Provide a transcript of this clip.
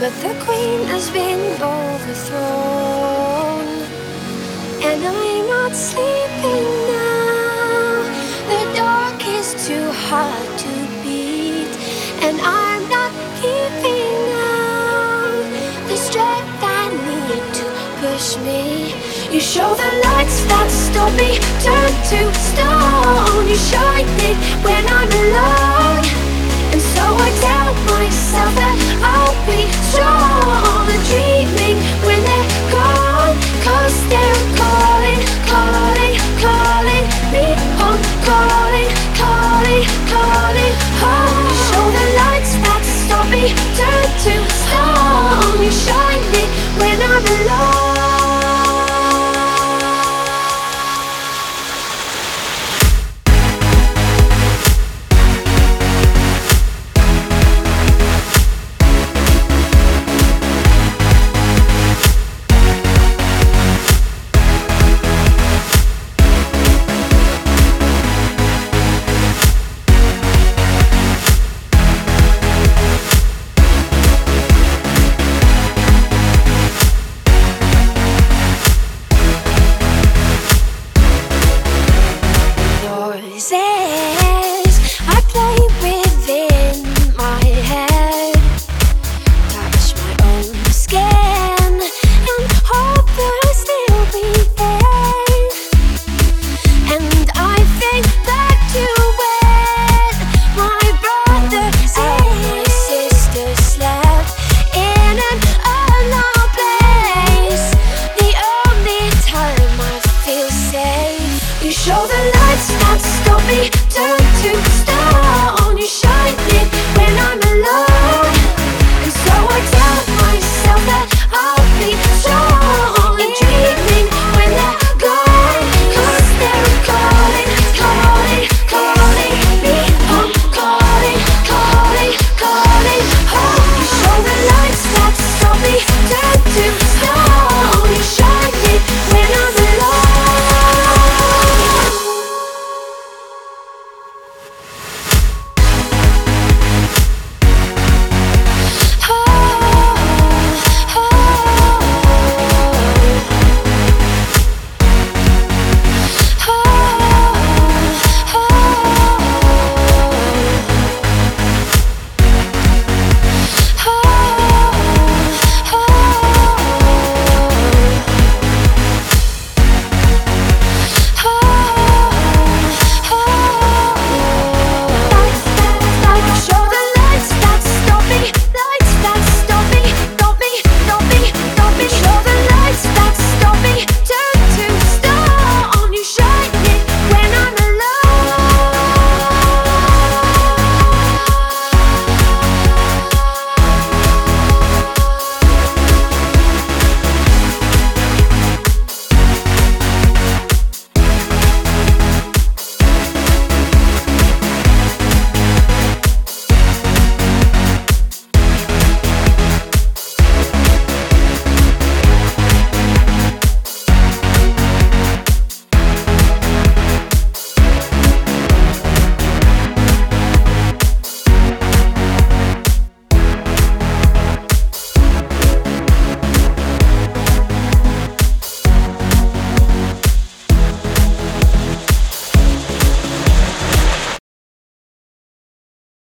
But the queen has been overthrown, and I'm not sleeping now. The dark is too hard to beat, and I'm not keeping out the strength I need to push me. You show the lights that stop me, turn to stone. You shine it when I'm alone.